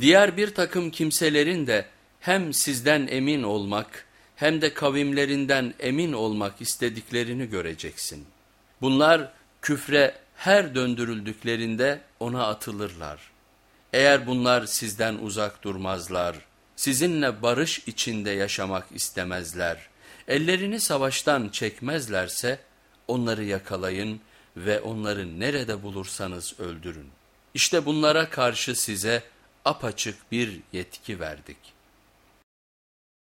Diğer bir takım kimselerin de hem sizden emin olmak hem de kavimlerinden emin olmak istediklerini göreceksin. Bunlar küfre her döndürüldüklerinde ona atılırlar. Eğer bunlar sizden uzak durmazlar, sizinle barış içinde yaşamak istemezler, ellerini savaştan çekmezlerse onları yakalayın ve onları nerede bulursanız öldürün. İşte bunlara karşı size apaçık bir yetki verdik.''